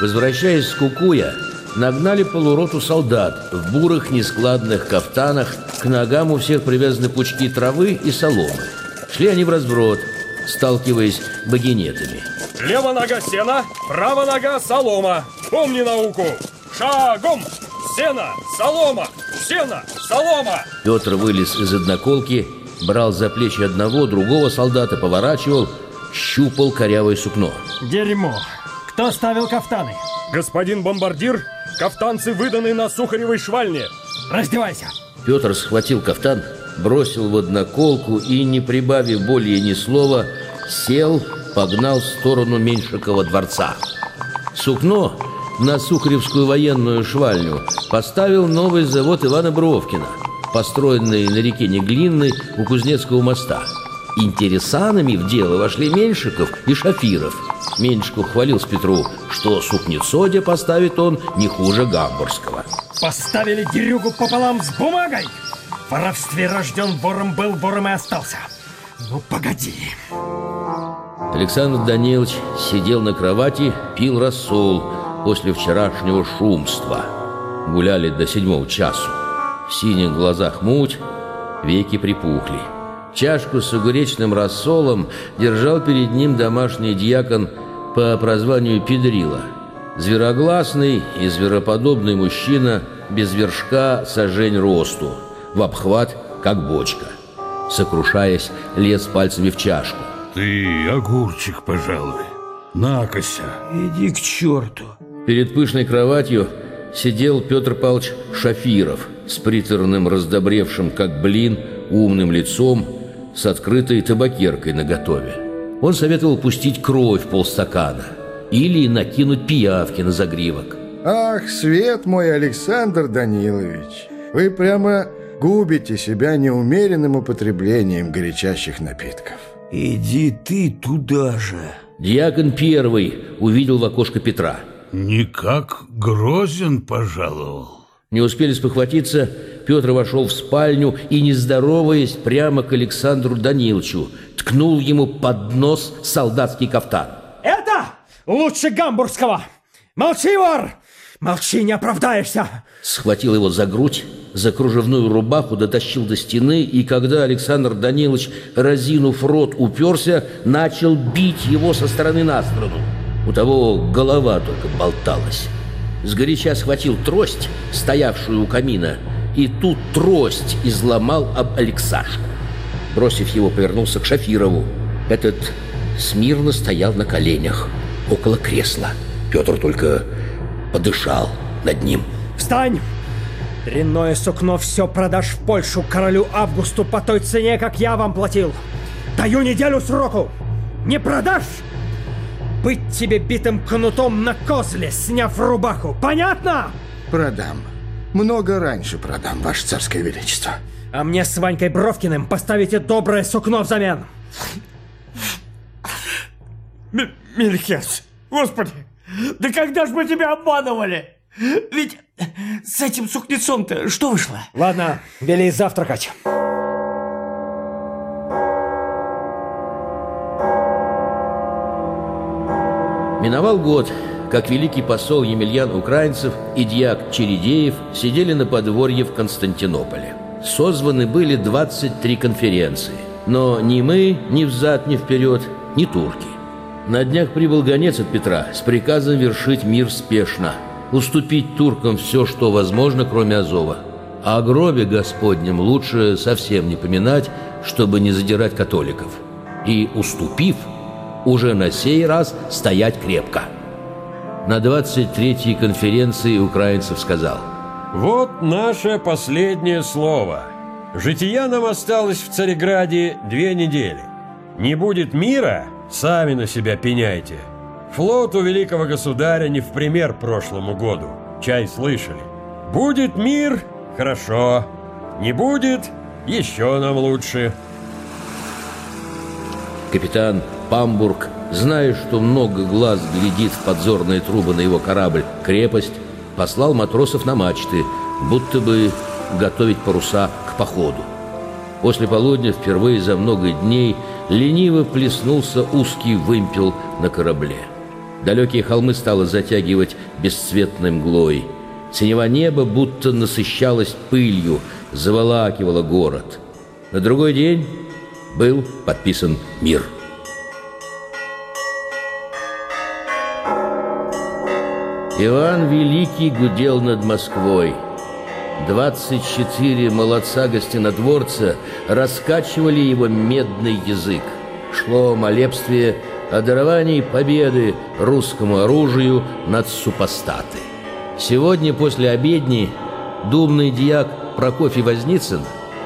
возвращаясь с Кукуя, нагнали полуроту солдат в бурых нескладных кафтанах, к ногам у всех привязаны пучки травы и соломы. Шли они в разброд, сталкиваясь багинетами. Лево нога сена, право нога солома. Помни науку. Шагом! Сено, солома, сено, солома. Петр вылез из одноколки, брал за плечи одного, другого солдата, поворачивал, щупал корявое сукно. Дерьмо. Кто ставил кафтаны? Господин бомбардир, кафтанцы выданы на Сухаревой швальне. Раздевайся. Петр схватил кафтан, бросил в одноколку и, не прибавив более ни слова, сел, погнал в сторону Меньшикова дворца. Сукно на Сухаревскую военную швальню поставил новый завод Ивана Бровкина, построенный на реке Неглинной у Кузнецкого моста. Интересанами в дело вошли Меньшиков и Шафиров. Меньшиков хвалил с Петру, что сукнецоде поставит он не хуже Гамбургского. Поставили дерюгу пополам с бумагой. В воровстве рожден вором был, вором и остался. Ну, погоди. Александр Данилович сидел на кровати, пил рассол после вчерашнего шумства. Гуляли до седьмого часу. В синих глазах муть, веки припухли. Чашку с огуречным рассолом держал перед ним домашний дьякон по прозванию Педрила. Зверогласный и звероподобный мужчина без вершка сожень росту, в обхват, как бочка. Сокрушаясь, лез пальцами в чашку. Ты огурчик, пожалуй. Накося. Иди к черту. Перед пышной кроватью сидел Петр Павлович Шафиров с приторным, раздобревшим, как блин, умным лицом, с открытой табакеркой наготове. Он советовал пустить кровь полстакана или накинуть пиявки на загривок. Ах, свет мой, Александр Данилович, вы прямо губите себя неумеренным употреблением горячащих напитков. Иди ты туда же. Дьякон первый увидел в окошко Петра. Никак Грозин пожаловал. Не успели спохватиться, Петр вошел в спальню и, не здороваясь, прямо к Александру Даниловичу, ткнул ему под нос солдатский кафтан. Это лучше гамбургского. Молчи, вор! Молчи, не оправдаешься. Схватил его за грудь, за кружевную рубаху дотащил до стены, и когда Александр Данилович, разинув рот, уперся, начал бить его со стороны на сторону. У того голова только болталась. Сгоряча схватил трость, стоявшую у камина, и тут трость изломал об Алексашку. Бросив его, повернулся к Шафирову. Этот смирно стоял на коленях, около кресла. Петр только подышал над ним. Встань! Дрянное сукно все продашь в Польшу королю Августу по той цене, как я вам платил. Даю неделю сроку. Не продашь? Быть тебе битым кнутом на козле, сняв рубаху. Понятно? Продам. Много раньше продам, Ваше Царское Величество. А мне с Ванькой Бровкиным поставите доброе сукно взамен. Мельхес, господи, да когда ж мы тебя обманывали? Ведь с этим сукнецом-то что вышло? Ладно, вели завтракать. Миновал год, как великий посол Емельян Украинцев и дьяк Чередеев сидели на подворье в Константинополе. Созваны были 23 конференции, но ни мы, ни взад, ни вперед, ни турки. На днях прибыл гонец от Петра с приказом вершить мир спешно, уступить туркам все, что возможно, кроме Азова. А о гробе Господнем лучше совсем не поминать, чтобы не задирать католиков. И, уступив, уже на сей раз стоять крепко. На 23-й конференции украинцев сказал Вот наше последнее слово. Жития нам осталось в Цареграде две недели. Не будет мира, сами на себя пеняйте. Флот у великого государя не в пример прошлому году. Чай слышали. Будет мир – хорошо. Не будет – еще нам лучше. Капитан Памбург, зная, что много глаз глядит в подзорные трубы на его корабль «Крепость», послал матросов на мачты, будто бы готовить паруса к походу. После полудня впервые за много дней лениво плеснулся узкий вымпел на корабле. Далекие холмы стало затягивать бесцветной мглой. Синева неба будто насыщалась пылью, заволакивала город. На другой день был подписан мир. Иван Великий гудел над Москвой. 24 молодца гостинодворца раскачивали его медный язык. Шло молебствие о даровании победы русскому оружию над супостаты. Сегодня после обедни думный дьяк Прокофий Возницын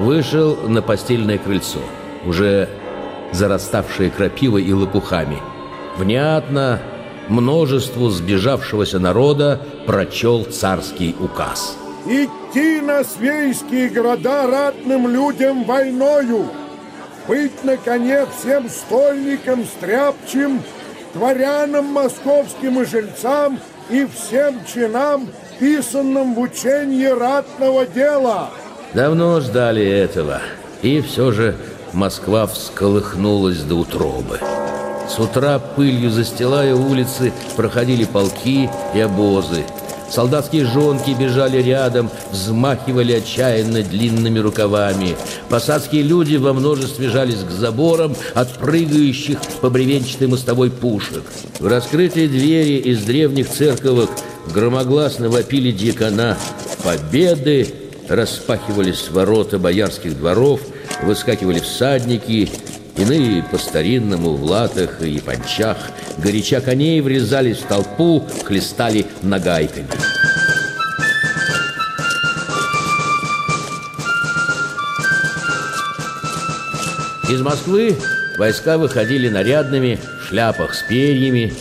вышел на постельное крыльцо, уже зараставшее крапивой и лопухами. Внятно множеству сбежавшегося народа прочел царский указ. «Идти на свейские города ратным людям войною, быть, наконец, всем стольникам стряпчим, дворянам московским и жильцам и всем чинам, писанным в учении ратного дела». Давно ждали этого, и все же Москва всколыхнулась до утробы. С утра пылью застилая улицы проходили полки и обозы. Солдатские жонки бежали рядом, взмахивали отчаянно длинными рукавами. Посадские люди во множестве жались к заборам от прыгающих по бревенчатой мостовой пушек. В раскрытые двери из древних церковок громогласно вопили дьякона «Победы!» Распахивались ворота боярских дворов, выскакивали всадники – Иные по-старинному в латах и панчах, горяча коней врезались в толпу, хлестали нагайками. Из Москвы войска выходили нарядными, в шляпах с перьями,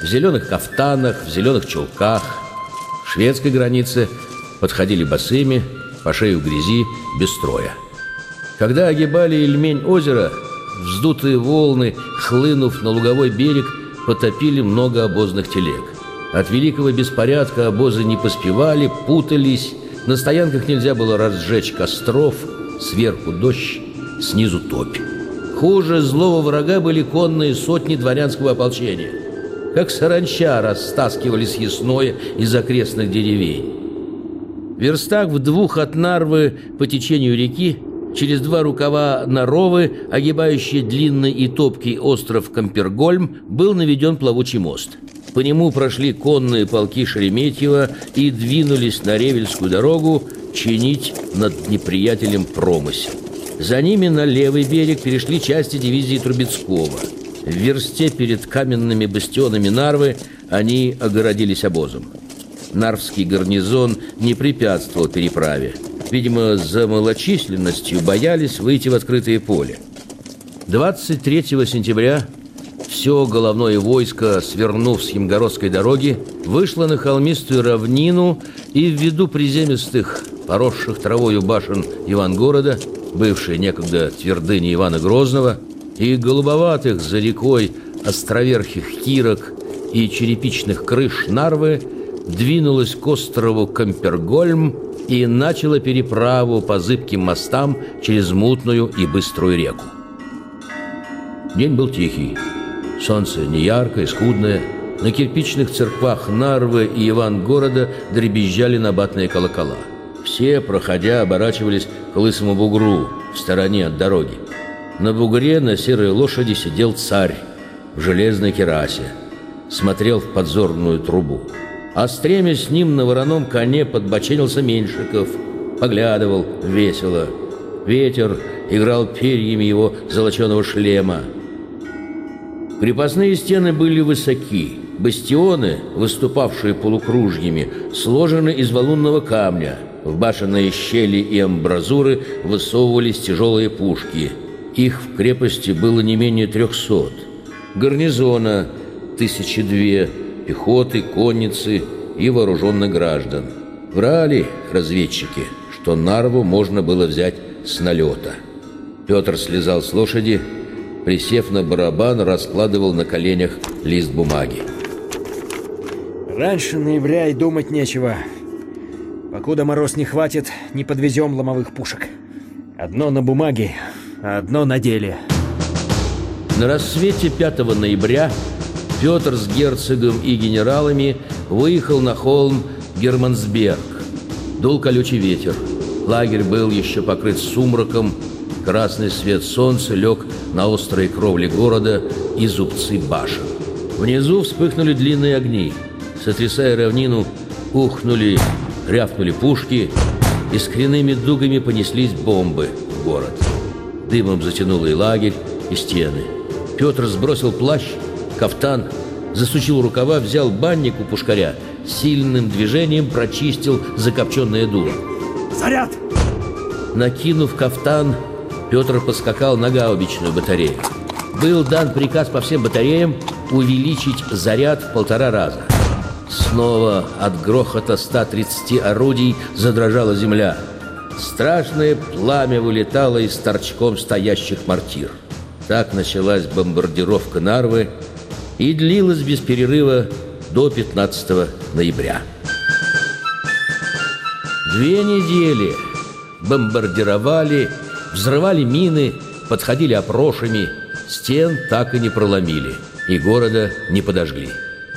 в зеленых кафтанах, в зеленых чулках. К шведской границе подходили босыми, по шею в грязи, без строя. Когда огибали Ильмень озера, Вздутые волны, хлынув на луговой берег, потопили много обозных телег. От великого беспорядка обозы не поспевали, путались. На стоянках нельзя было разжечь костров, сверху дождь, снизу топь. Хуже злого врага были конные сотни дворянского ополчения. Как саранча растаскивали съестное из окрестных деревень. Верстак в двух от Нарвы по течению реки Через два рукава Наровы, огибающий длинный и топкий остров Кампергольм, был наведен плавучий мост. По нему прошли конные полки Шереметьева и двинулись на Ревельскую дорогу чинить над неприятелем промысел. За ними на левый берег перешли части дивизии Трубецкого. В версте перед каменными бастионами Нарвы они огородились обозом. Нарвский гарнизон не препятствовал переправе видимо, за малочисленностью боялись выйти в открытое поле. 23 сентября все головное войско, свернув с Емгородской дороги, вышло на холмистую равнину и ввиду приземистых, поросших травою башен Ивангорода, бывшей некогда твердыни Ивана Грозного, и голубоватых за рекой островерхих кирок и черепичных крыш Нарвы, двинулась к острову Кампергольм и начала переправу по зыбким мостам через мутную и быструю реку. День был тихий. Солнце не яркое, скудное. На кирпичных церквах Нарвы и Иван-города дребезжали набатные колокола. Все, проходя, оборачивались к лысому бугру в стороне от дороги. На бугре на серой лошади сидел царь в железной керасе. Смотрел в подзорную трубу. А стремя с ним на вороном коне подбоченился Меньшиков. Поглядывал весело. Ветер играл перьями его золоченого шлема. Крепостные стены были высоки. Бастионы, выступавшие полукружьями, сложены из валунного камня. В башенные щели и амбразуры высовывались тяжелые пушки. Их в крепости было не менее трехсот. Гарнизона тысячи две – пехоты, конницы и вооруженных граждан. Врали разведчики, что Нарву можно было взять с налета. Петр слезал с лошади, присев на барабан, раскладывал на коленях лист бумаги. Раньше ноября и думать нечего. Покуда мороз не хватит, не подвезем ломовых пушек. Одно на бумаге, а одно на деле. На рассвете 5 ноября Петр с герцогом и генералами выехал на холм Германсберг. Дул колючий ветер. Лагерь был еще покрыт сумраком. Красный свет солнца лег на острые кровли города и зубцы башен. Внизу вспыхнули длинные огни. Сотрясая равнину, ухнули, рявкнули пушки, и с кряными дугами понеслись бомбы в город. Дымом затянуло и лагерь, и стены. Петр сбросил плащ, кафтан, засучил рукава, взял банник у пушкаря, сильным движением прочистил закопченное дуло. Заряд! Накинув кафтан, Петр поскакал на гаубичную батарею. Был дан приказ по всем батареям увеличить заряд в полтора раза. Снова от грохота 130 орудий задрожала земля. Страшное пламя вылетало из торчком стоящих мортир. Так началась бомбардировка Нарвы и длилась без перерыва до 15 ноября. Две недели бомбардировали, взрывали мины, подходили опрошами, стен так и не проломили, и города не подожгли.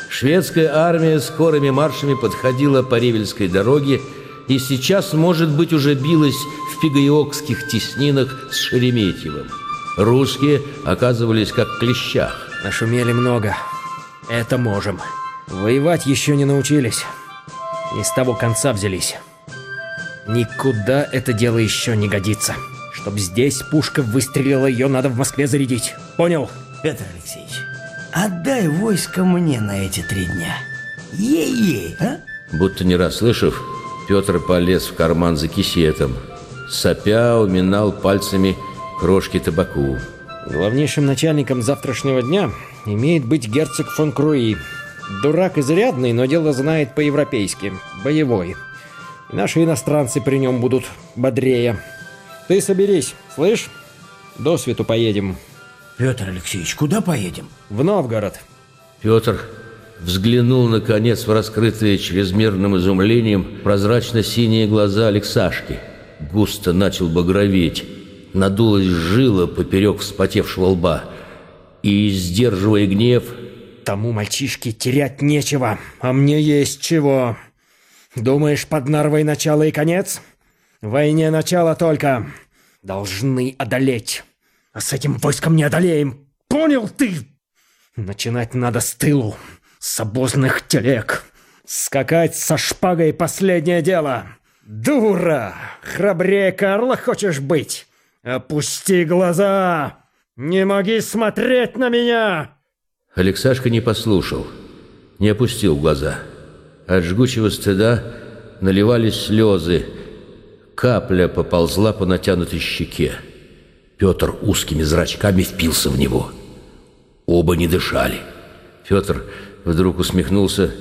Шведская армия скорыми маршами подходила по Ревельской дороге и сейчас, может быть, уже билась в пигаиокских теснинах с Шереметьевым. Русские оказывались как клещах. Нашумели много. Это можем. Воевать еще не научились. Не с того конца взялись. Никуда это дело еще не годится. Чтоб здесь пушка выстрелила, ее надо в Москве зарядить. Понял? Петр Алексеевич, отдай войско мне на эти три дня. Ей-ей, а? Будто не расслышав, Петр полез в карман за кисетом. Сопя уминал пальцами крошки табаку. Главнейшим начальником завтрашнего дня имеет быть герцог фон Круи. Дурак изрядный, но дело знает по-европейски. Боевой. И наши иностранцы при нем будут бодрее. Ты соберись, слышь? До свету поедем. Петр Алексеевич, куда поедем? В Новгород. Петр взглянул, наконец, в раскрытые чрезмерным изумлением прозрачно-синие глаза Алексашки. Густо начал багроветь. Надулась жила поперек вспотевшего лба. И, сдерживая гнев, Тому мальчишке терять нечего, а мне есть чего. Думаешь, под Нарвой начало и конец? Войне начало только. Должны одолеть. А с этим войском не одолеем. Понял ты? Начинать надо с тылу, с обозных телег. Скакать со шпагой последнее дело. Дура! Храбрее Карла хочешь быть? Опусти глаза! Не моги смотреть на меня! Алексашка не послушал, не опустил глаза. От жгучего стыда наливались слезы. Капля поползла по натянутой щеке. Петр узкими зрачками впился в него. Оба не дышали. Петр вдруг усмехнулся,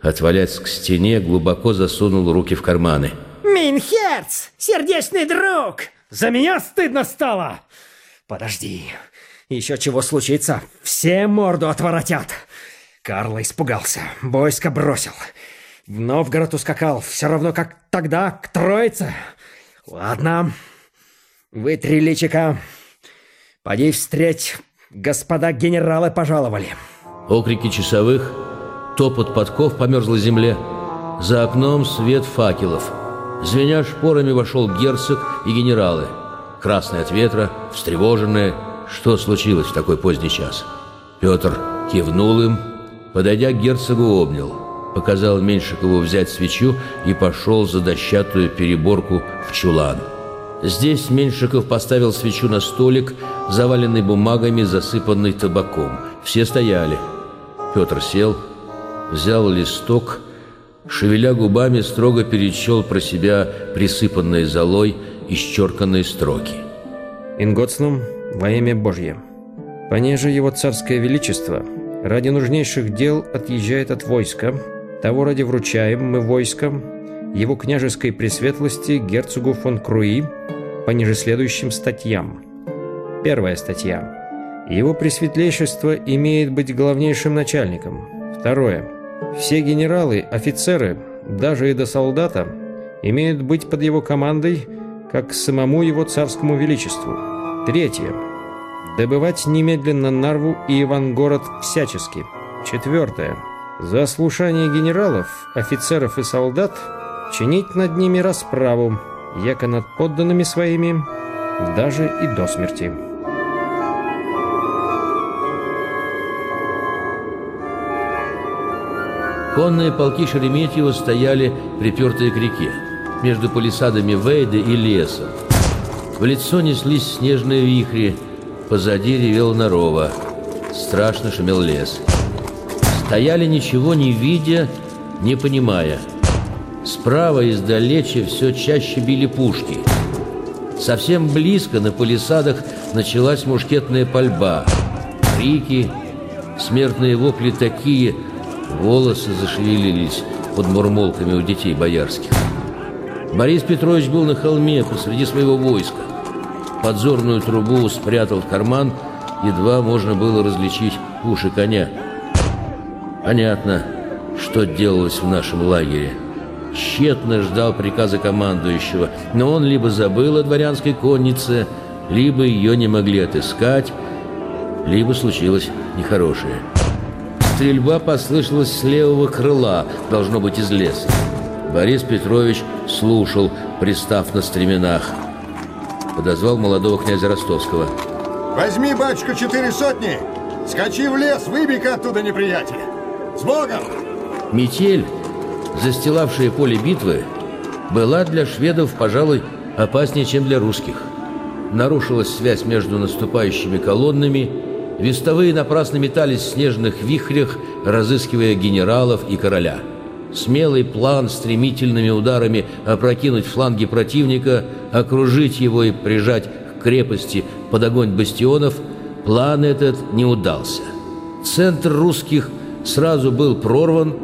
отвалясь к стене, глубоко засунул руки в карманы. Минхерц, сердечный друг! За меня стыдно стало! Подожди, еще чего случится, все морду отворотят. Карла испугался, войско бросил. В Новгород ускакал, все равно как тогда, к Троице. Ладно, вытри личика. Поди встреть, господа генералы пожаловали. Окрики часовых, топот подков по мерзлой земле. За окном свет факелов. Звеня шпорами вошел герцог и генералы. Красные от ветра, встревоженные. Что случилось в такой поздний час? Петр кивнул им, подойдя к герцогу, обнял. Показал Меньшикову взять свечу и пошел за дощатую переборку в чулан. Здесь Меньшиков поставил свечу на столик, заваленный бумагами, засыпанный табаком. Все стояли. Петр сел, взял листок, шевеля губами, строго перечел про себя присыпанные золой исчерканные строки. Инготснум во имя Божье. Понеже его царское величество ради нужнейших дел отъезжает от войска, того ради вручаем мы войском его княжеской пресветлости герцогу фон Круи по ниже следующим статьям. Первая статья. Его пресветлейшество имеет быть главнейшим начальником. Второе. Все генералы, офицеры, даже и до солдата, имеют быть под его командой, как самому его царскому величеству. Третье. Добывать немедленно Нарву и Ивангород всячески. Четвертое. За слушание генералов, офицеров и солдат чинить над ними расправу, яко над подданными своими, даже и до смерти. Конные полки Шереметьева стояли припертые к реке, между палисадами Вейда и лесом. В лицо неслись снежные вихри, позади ревел Нарова, страшно шумел лес. Стояли ничего не видя, не понимая. Справа издалече все чаще били пушки. Совсем близко на палисадах началась мушкетная пальба. Крики, смертные вопли такие – Волосы зашевелились под мурмолками у детей боярских. Борис Петрович был на холме посреди своего войска. Подзорную трубу спрятал в карман, едва можно было различить уши коня. Понятно, что делалось в нашем лагере. Тщетно ждал приказа командующего, но он либо забыл о дворянской коннице, либо ее не могли отыскать, либо случилось нехорошее. Стрельба послышалась с левого крыла, должно быть из леса. Борис Петрович слушал, пристав на стременах. Подозвал молодого князя Ростовского. «Возьми, батюшка, четыре сотни! Скачи в лес, выбей-ка оттуда неприятеля! С Богом!» Метель, застилавшая поле битвы, была для шведов, пожалуй, опаснее, чем для русских. Нарушилась связь между наступающими колоннами Вестовые напрасно метались в снежных вихрях, разыскивая генералов и короля. Смелый план стремительными ударами опрокинуть фланги противника, окружить его и прижать к крепости под огонь бастионов, план этот не удался. Центр русских сразу был прорван,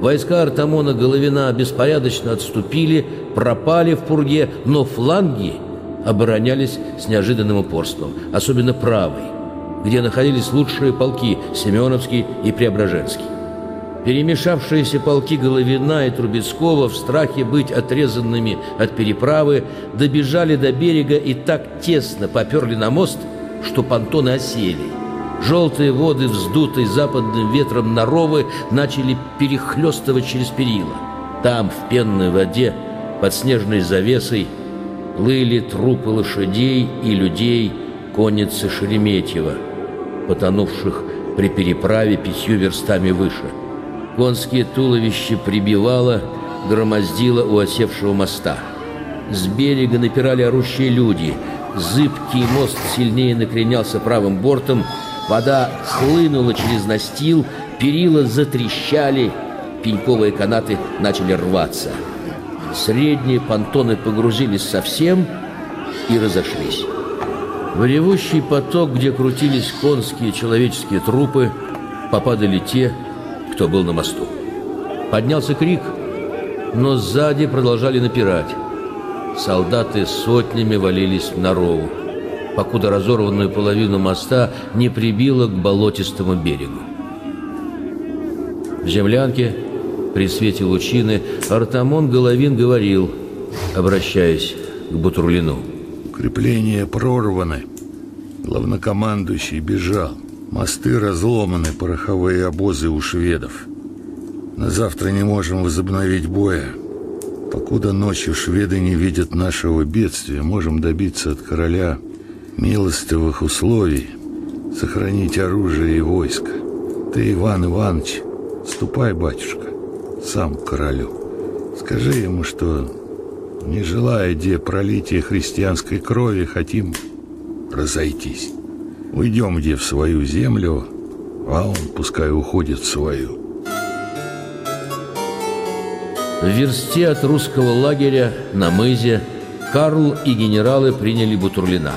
войска Артамона Головина беспорядочно отступили, пропали в пурге, но фланги оборонялись с неожиданным упорством, особенно правый где находились лучшие полки Семеновский и Преображенский. Перемешавшиеся полки Головина и Трубецкого в страхе быть отрезанными от переправы добежали до берега и так тесно поперли на мост, что понтоны осели. Желтые воды, вздутые западным ветром Наровы, начали перехлестывать через перила. Там, в пенной воде, под снежной завесой, плыли трупы лошадей и людей конницы Шереметьева – потонувших при переправе пятью верстами выше. Конские туловища прибивало, громоздило у осевшего моста. С берега напирали орущие люди. Зыбкий мост сильнее накренялся правым бортом, вода хлынула через настил, перила затрещали, пеньковые канаты начали рваться. Средние понтоны погрузились совсем и разошлись. В ревущий поток, где крутились конские человеческие трупы, попадали те, кто был на мосту. Поднялся крик, но сзади продолжали напирать. Солдаты сотнями валились в норову, покуда разорванную половину моста не прибило к болотистому берегу. В землянке, при свете лучины, Артамон Головин говорил, обращаясь к Бутурлину. Укрепления прорваны. Главнокомандующий бежал. Мосты разломаны, пороховые обозы у шведов. На завтра не можем возобновить боя. Покуда ночью шведы не видят нашего бедствия, можем добиться от короля милостивых условий, сохранить оружие и войско. Ты, Иван Иванович, ступай, батюшка, сам к королю. Скажи ему, что не желая де пролития христианской крови, хотим разойтись. Уйдем где в свою землю, а он пускай уходит в свою. В версте от русского лагеря на мызе Карл и генералы приняли Бутурлина.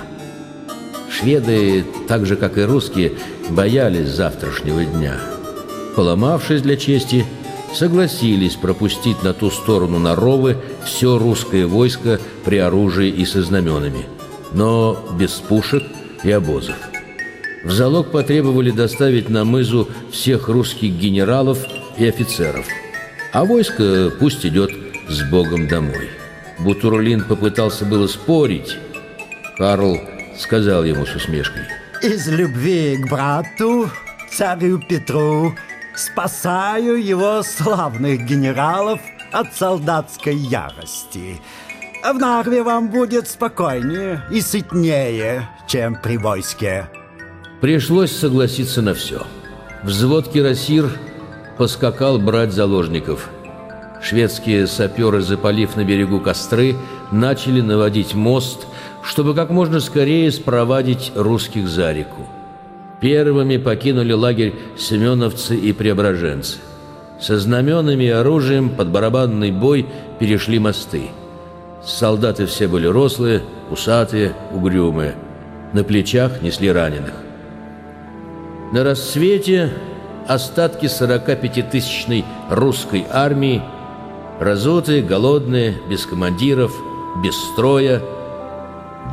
Шведы, так же как и русские, боялись завтрашнего дня. Поломавшись для чести, согласились пропустить на ту сторону Наровы все русское войско при оружии и со знаменами, но без пушек и обозов. В залог потребовали доставить на мызу всех русских генералов и офицеров, а войско пусть идет с Богом домой. Бутурлин попытался было спорить. Карл сказал ему с усмешкой. Из любви к брату, царю Петру, спасаю его славных генералов от солдатской ярости. В Нарве вам будет спокойнее и сытнее, чем при войске. Пришлось согласиться на все. Взвод кирасир поскакал брать заложников. Шведские саперы, запалив на берегу костры, начали наводить мост, чтобы как можно скорее спровадить русских за реку. Первыми покинули лагерь семеновцы и преображенцы. Со знаменами и оружием под барабанный бой перешли мосты. Солдаты все были рослые, усатые, угрюмые. На плечах несли раненых. На рассвете остатки 45-тысячной русской армии, разутые, голодные, без командиров, без строя,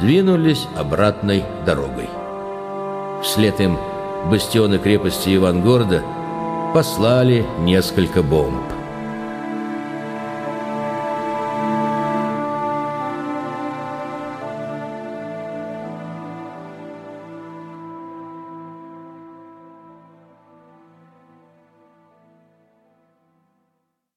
двинулись обратной дорогой. Вслед им бастионы крепости Ивангорода послали несколько бомб.